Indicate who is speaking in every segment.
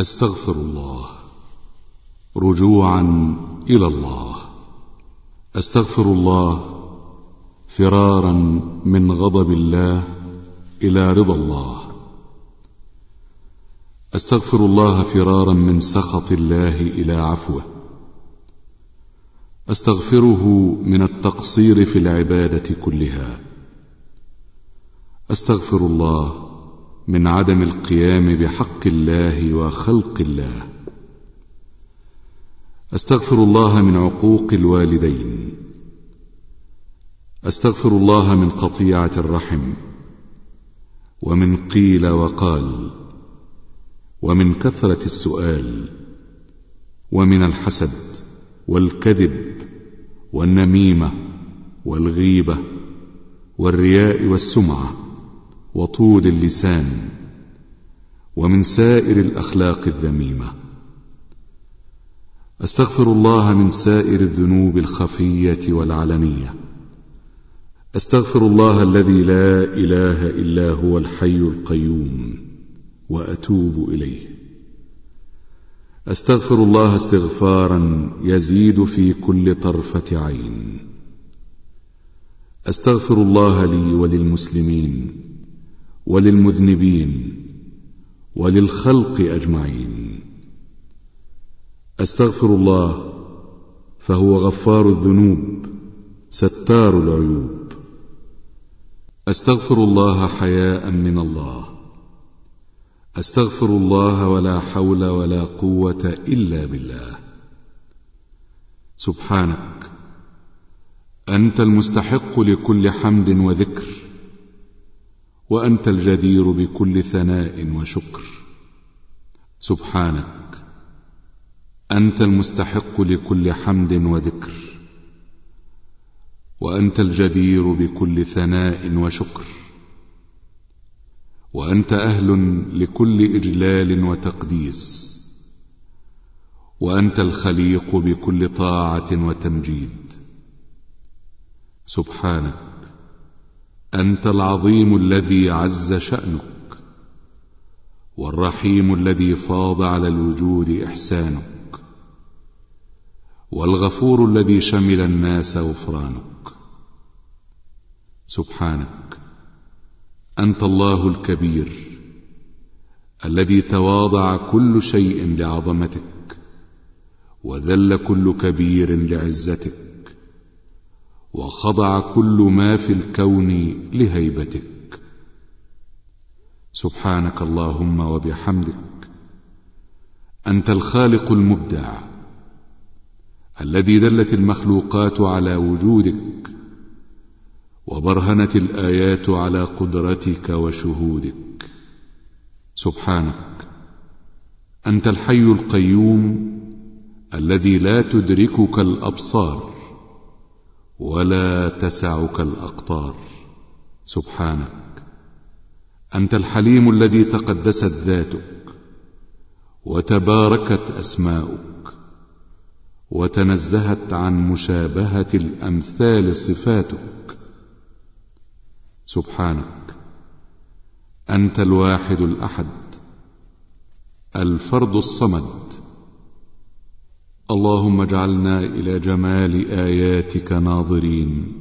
Speaker 1: أستغفر الله. رجوعا إلى الله. أستغفر الله فرارا من غضب الله إلى رضا الله. أستغفر الله فرارا من سخط الله إلى عفوه. أستغفره من التقصير في العبادة كلها. أستغفر الله من عدم القيام بحق الله وخلق الله. أستغفر الله من عقوق الوالدين. أستغفر الله من قطيعة الرحم. ومن قيل وقال. ومن كثرة السؤال. ومن الحسد والكذب والنميمة والغيبة والرياء والسمعة. وطول اللسان ومن سائر الأخلاق الذميمة. أستغفر الله من سائر الذنوب الخفية والعلنية. أستغفر الله الذي لا إله إلا هو الحي القيوم وأتوب إليه. أستغفر الله استغفارا يزيد في كل طرفة عين. أستغفر الله لي وللمسلمين وللمذنبين وللخلق أجمعين. أستغفر الله فهو غفار الذنوب ستار العيوب. أستغفر الله حياء من الله. أستغفر الله ولا حول ولا قوة إلا بالله. سبحانك أنت المستحق لكل حمد وذكر. وأنت الجدير بكل ثناء وشكر. سبحانك. أنت المستحق لكل حمد وذكر. وأنت الجدير بكل ثناء وشكر. وأنت أهل لكل إجلال وتقديس. وأنت الخليق بكل طاعة وتمجيد. سبحانك. أنت العظيم الذي عز شأنك والرحيم الذي فاض على الوجود إحسانك والغفور الذي شمل الناس غفرانك. سبحانك أنت الله الكبير الذي تواضع كل شيء لعظمتك وذل كل كبير لعزتك. وخضع كل ما في الكون لهيبتك. سبحانك اللهم وبحمدك. أنت الخالق المبدع. الذي دلت المخلوقات على وجودك. وبرهنت الآيات على قدرتك وشهودك. سبحانك. أنت الحي القيوم. الذي لا تدركك الأبصار. ولا تسعك الأقطار. سبحانك. أنت الحليم الذي تقدست ذاتك وتباركت أسماؤك وتنزهت عن مشابهة الأمثال صفاتك. سبحانك. أنت الواحد الأحد الفرد الصمد. اللهم اجعلنا إلى جمال آياتك ناظرين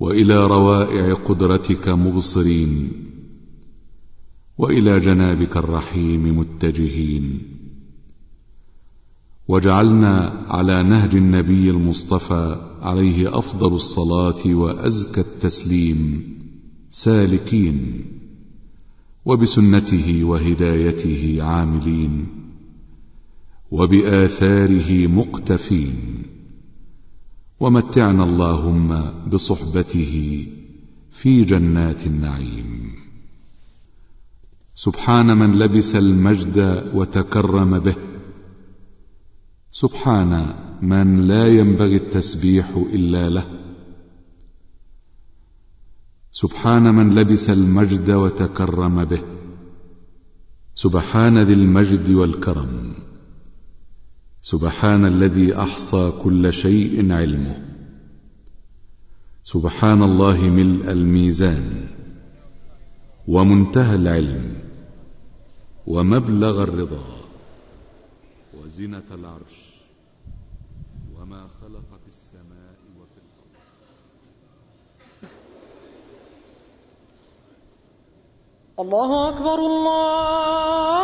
Speaker 1: وإلى روائع قدرتك مبصرين وإلى جنابك الرحيم متجهين. واجعلنا على نهج النبي المصطفى عليه أفضل الصلاة وأزكى التسليم سالكين وبسنته وهدايته عاملين. وبآثاره مقتفين. ومتعنا اللهم بصحبته في جنات النعيم. سبحان من لبس المجد وتكرم به. سبحان من لا ينبغي التسبيح إلا له. سبحان من لبس المجد وتكرم به. سبحان ذي المجد والكرم. سبحان الذي أحصى كل شيء علمه. سبحان الله ملء الميزان ومنتهى العلم ومبلغ الرضا وزنة العرش وما خلق في السماء وفي الأرض.
Speaker 2: الله أكبر الله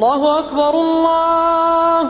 Speaker 2: الله أكبر الله.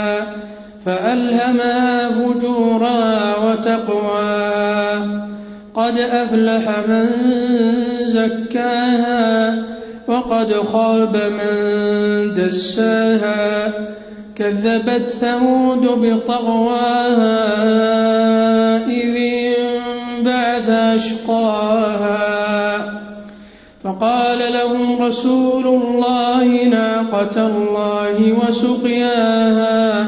Speaker 3: فألهمها فجورها وتقواها قد أفلح من زكاها وقد خاب من دساها. كذبت ثمود بطغواها إذ انبعث أشقاها. فقال لهم رسول الله ناقة الله وسقياها.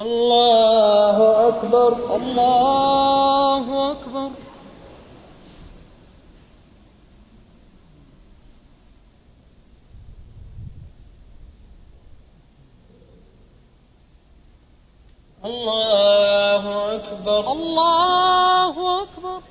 Speaker 3: الله أكبر.
Speaker 2: الله أكبر
Speaker 3: الله أكبر
Speaker 2: الله أكبر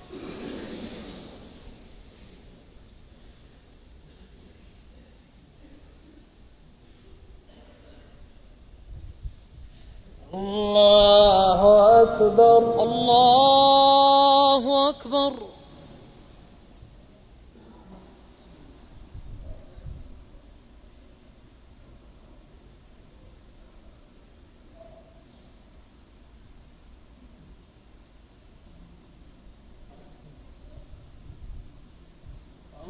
Speaker 3: الله أكبر
Speaker 2: الله أكبر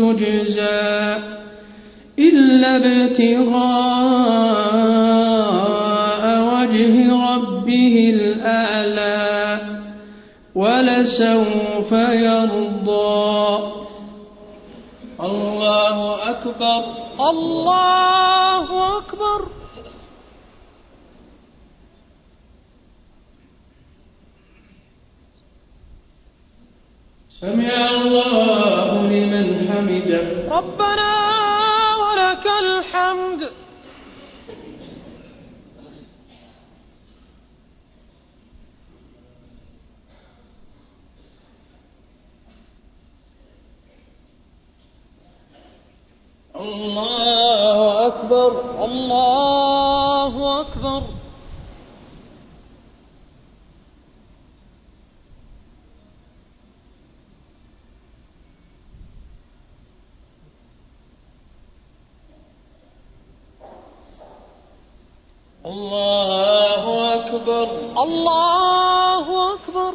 Speaker 3: تجزى إلا ابتغاء وجه ربه الأعلى ولسوف يرضى. الله أكبر.
Speaker 2: الله أكبر.
Speaker 3: سمع الله حمده
Speaker 2: ربنا ولك الحمد.
Speaker 3: الله أكبر
Speaker 2: الله أكبر
Speaker 3: الله أكبر
Speaker 2: الله أكبر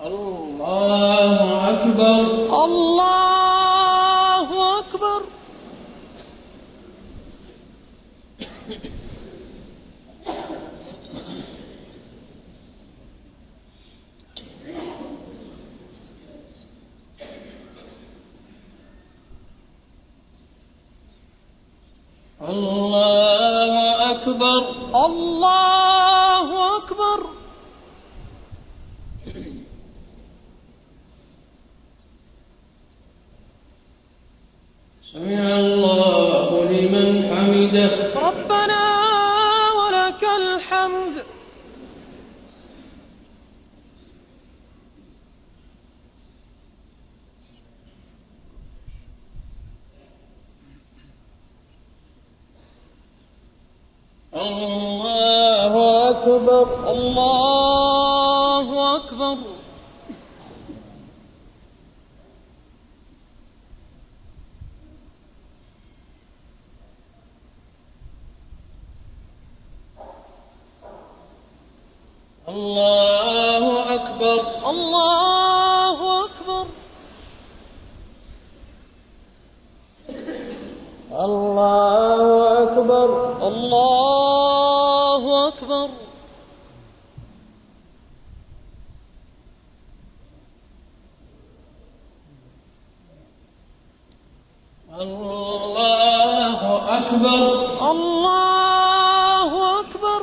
Speaker 3: الله أكبر
Speaker 2: الله أكبر
Speaker 3: الله أكبر
Speaker 2: الله أكبر
Speaker 3: سمع الله لمن حمده
Speaker 2: ربنا ولك الحمد
Speaker 3: الله أكبر
Speaker 2: الله أكبر
Speaker 3: الله أكبر.
Speaker 2: الله أكبر
Speaker 3: الله أكبر
Speaker 2: الله أكبر
Speaker 3: الله أكبر
Speaker 2: الله أكبر